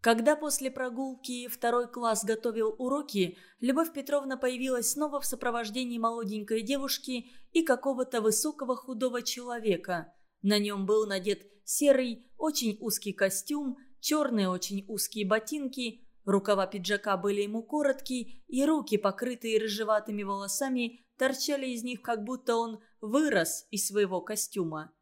Когда после прогулки второй класс готовил уроки, Любовь Петровна появилась снова в сопровождении молоденькой девушки и какого-то высокого худого человека. На нем был надет серый, очень узкий костюм, черные очень узкие ботинки, рукава пиджака были ему короткие, и руки, покрытые рыжеватыми волосами, торчали из них, как будто он вырос из своего костюма.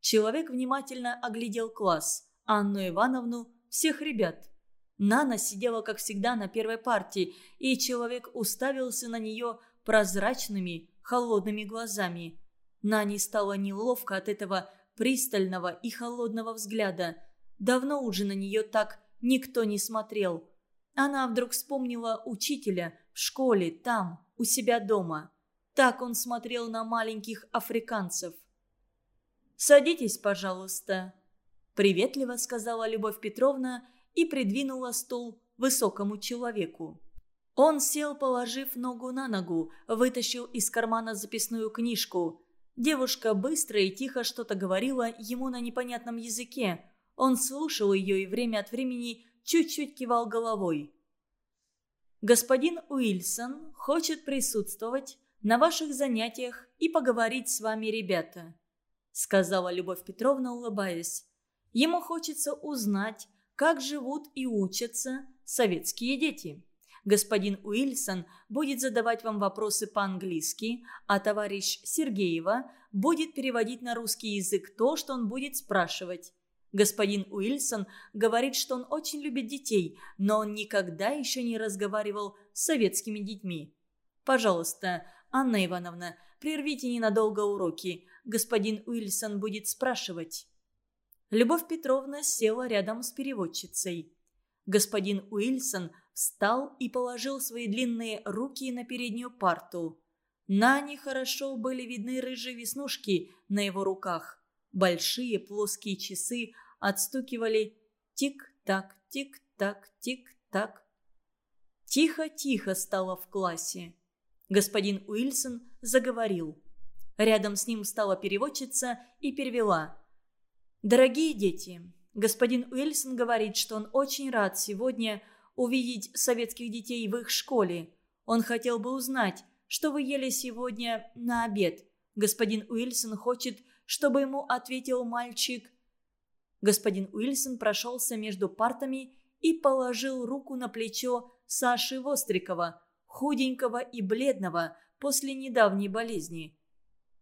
Человек внимательно оглядел класс, Анну Ивановну, всех ребят. Нана сидела, как всегда, на первой партии, и человек уставился на нее прозрачными, холодными глазами. Нане стало неловко от этого пристального и холодного взгляда. Давно уже на нее так никто не смотрел. Она вдруг вспомнила учителя в школе, там, у себя дома. Так он смотрел на маленьких африканцев. «Садитесь, пожалуйста», – приветливо сказала Любовь Петровна и придвинула стул высокому человеку. Он сел, положив ногу на ногу, вытащил из кармана записную книжку. Девушка быстро и тихо что-то говорила ему на непонятном языке. Он слушал ее и время от времени чуть-чуть кивал головой. «Господин Уильсон хочет присутствовать на ваших занятиях и поговорить с вами, ребята», сказала Любовь Петровна, улыбаясь. «Ему хочется узнать, как живут и учатся советские дети. Господин Уильсон будет задавать вам вопросы по-английски, а товарищ Сергеева будет переводить на русский язык то, что он будет спрашивать. Господин Уильсон говорит, что он очень любит детей, но он никогда еще не разговаривал с советскими детьми. Пожалуйста, Анна Ивановна, прервите ненадолго уроки. Господин Уильсон будет спрашивать. Любовь Петровна села рядом с переводчицей. Господин Уильсон встал и положил свои длинные руки на переднюю парту. На них хорошо были видны рыжие веснушки на его руках. Большие плоские часы отстукивали тик-так, тик-так, тик-так. Тихо-тихо стало в классе. Господин Уильсон заговорил. Рядом с ним стала переводчица и перевела. «Дорогие дети, господин Уильсон говорит, что он очень рад сегодня увидеть советских детей в их школе. Он хотел бы узнать, что вы ели сегодня на обед. Господин Уильсон хочет, чтобы ему ответил мальчик Господин Уильсон прошелся между партами и положил руку на плечо Саши Вострикова, худенького и бледного после недавней болезни.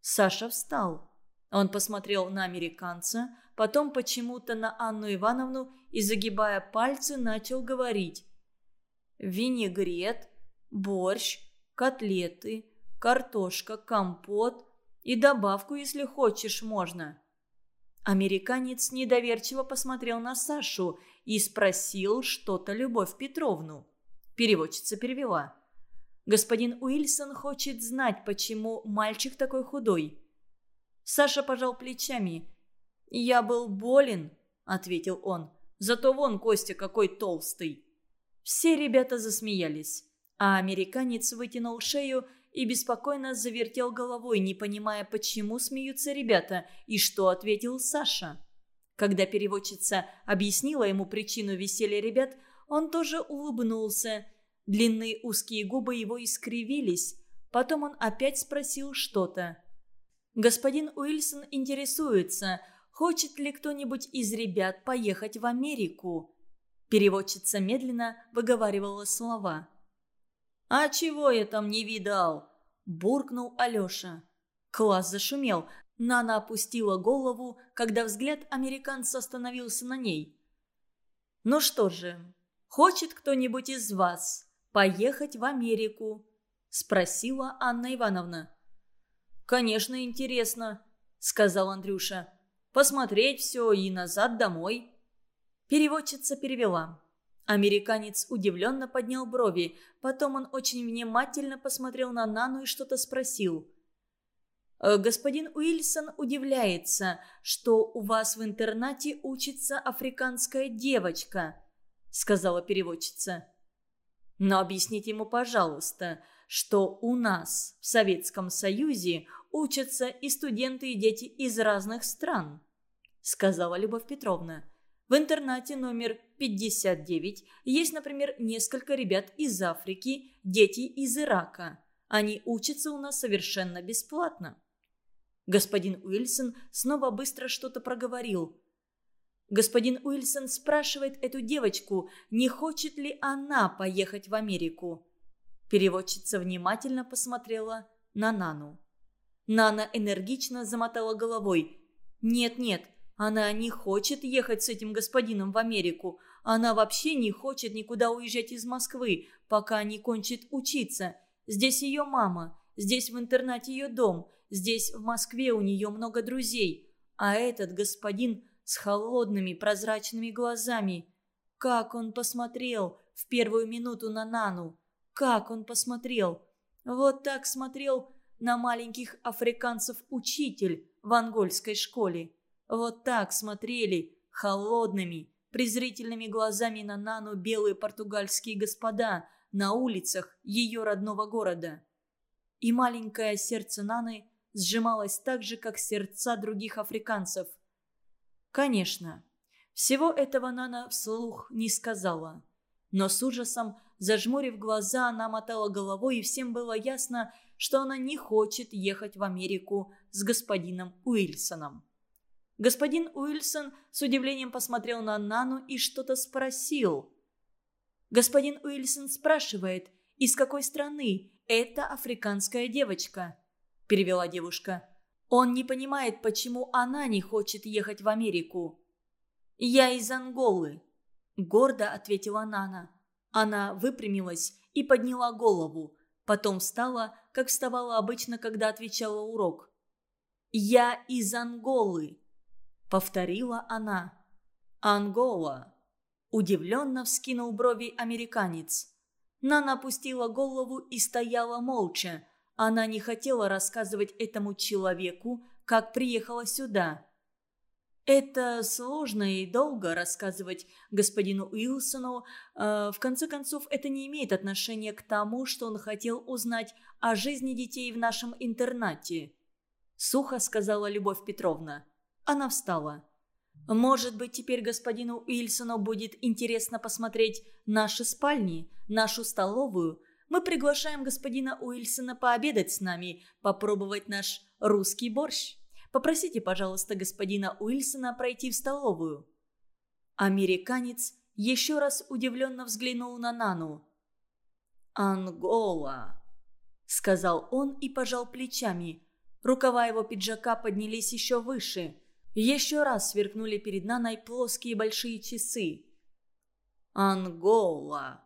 Саша встал. Он посмотрел на американца, потом почему-то на Анну Ивановну и, загибая пальцы, начал говорить. «Винегрет, борщ, котлеты, картошка, компот и добавку, если хочешь, можно». Американец недоверчиво посмотрел на Сашу и спросил что-то Любовь Петровну. Переводчица перевела. «Господин Уильсон хочет знать, почему мальчик такой худой». Саша пожал плечами. «Я был болен», — ответил он. «Зато вон Костя какой толстый». Все ребята засмеялись, а американец вытянул шею и беспокойно завертел головой, не понимая, почему смеются ребята и что ответил Саша. Когда переводчица объяснила ему причину веселья ребят, он тоже улыбнулся. Длинные узкие губы его искривились. Потом он опять спросил что-то. «Господин Уильсон интересуется, хочет ли кто-нибудь из ребят поехать в Америку?» Переводчица медленно выговаривала слова. «А чего я там не видал?» – буркнул Алеша. Класс зашумел. Нана опустила голову, когда взгляд американца остановился на ней. «Ну что же, хочет кто-нибудь из вас поехать в Америку?» – спросила Анна Ивановна. «Конечно, интересно», – сказал Андрюша. «Посмотреть все и назад домой». Переводчица перевела. Американец удивленно поднял брови. Потом он очень внимательно посмотрел на Нану и что-то спросил. «Э, «Господин Уильсон удивляется, что у вас в интернате учится африканская девочка», — сказала переводчица. «Но объясните ему, пожалуйста, что у нас в Советском Союзе учатся и студенты, и дети из разных стран», — сказала Любовь Петровна. В интернате номер 59 есть, например, несколько ребят из Африки, дети из Ирака. Они учатся у нас совершенно бесплатно. Господин Уильсон снова быстро что-то проговорил. Господин Уильсон спрашивает эту девочку, не хочет ли она поехать в Америку. Переводчица внимательно посмотрела на Нану. Нана энергично замотала головой. «Нет-нет, она не хочет ехать с этим господином в Америку. Она вообще не хочет никуда уезжать из Москвы, пока не кончит учиться. Здесь ее мама, здесь в интернате ее дом, здесь в Москве у нее много друзей. А этот господин с холодными прозрачными глазами. Как он посмотрел в первую минуту на Нану. Как он посмотрел. Вот так смотрел на маленьких африканцев учитель в ангольской школе. Вот так смотрели холодными, презрительными глазами на Нану белые португальские господа на улицах ее родного города. И маленькое сердце Наны сжималось так же, как сердца других африканцев. Конечно, всего этого Нана вслух не сказала. Но с ужасом, зажмурив глаза, она мотала головой, и всем было ясно, что она не хочет ехать в Америку с господином Уильсоном. Господин Уильсон с удивлением посмотрел на Нану и что-то спросил. Господин Уильсон спрашивает, из какой страны эта африканская девочка? Перевела девушка. Он не понимает, почему она не хочет ехать в Америку. «Я из Анголы», — гордо ответила Нана. Она выпрямилась и подняла голову. Потом встала, как вставала обычно, когда отвечала урок. «Я из Анголы», — повторила она. «Ангола», — удивленно вскинул брови американец. Нана опустила голову и стояла молча. Она не хотела рассказывать этому человеку, как приехала сюда. Это сложно и долго рассказывать господину Уилсону. Э, в конце концов, это не имеет отношения к тому, что он хотел узнать о жизни детей в нашем интернате. Сухо сказала Любовь Петровна. Она встала. «Может быть, теперь господину Уилсону будет интересно посмотреть наши спальни, нашу столовую. Мы приглашаем господина Уилсона пообедать с нами, попробовать наш русский борщ». Попросите, пожалуйста, господина Уильсона пройти в столовую». Американец еще раз удивленно взглянул на Нану. «Ангола», — сказал он и пожал плечами. Рукава его пиджака поднялись еще выше. Еще раз сверкнули перед Наной плоские большие часы. «Ангола».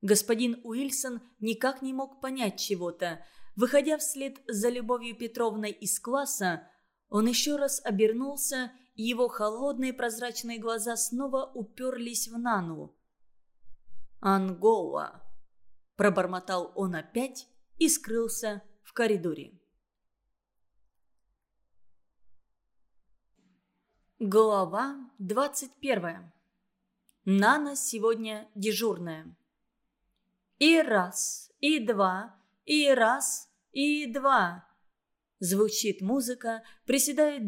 Господин Уильсон никак не мог понять чего-то. Выходя вслед за Любовью Петровной из класса, он еще раз обернулся, и его холодные прозрачные глаза снова уперлись в Нану. «Ангола!» – пробормотал он опять и скрылся в коридоре. Глава двадцать первая. Нана сегодня дежурная. И раз, и два, и раз, и два. Звучит музыка, приседают